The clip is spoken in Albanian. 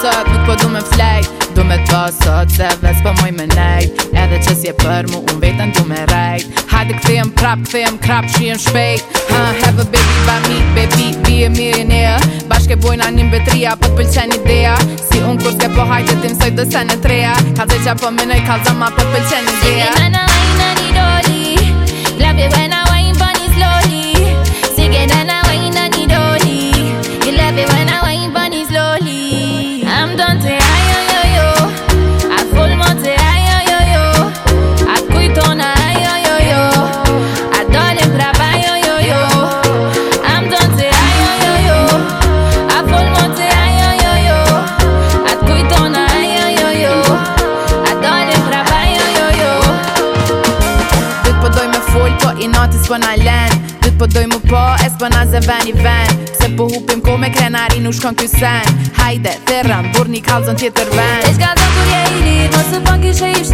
sot Nuk po du me flejt Du me t'va sot Se ves po moj me nejt Edhe qës je për mu Un vetën du me rejt Hajde këthe jem prap Këthe jem krap Që jem shpejt ha, Have a baby by me Baby be a millionaire Bashke bojna një mbetria Po t'pëll idea Si un kur s'ke po hajtë Tim sojt dësene treja Ka dhe qa po minoj Ka ma po t'pëll qen idea Si me nana folë po i natës po na lenë Dytë po dojmë po, es po na zem ven i ven Pse po hupim ko me krenari nuk shkon kjo sen Hajde, therran, burë një kalzon tjetër ven E shka të kur je i rritë, mosë pan po kishe i shtë